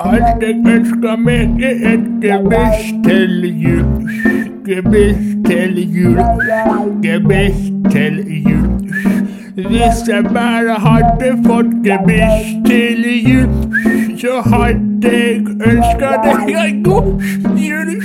Alt et ønsker mener et gebiss til jul. Gebiss til jul. Gebiss til jul. Hvis jeg bare hadde fått gebiss til jul, så hadde jeg ønska deg en god jul.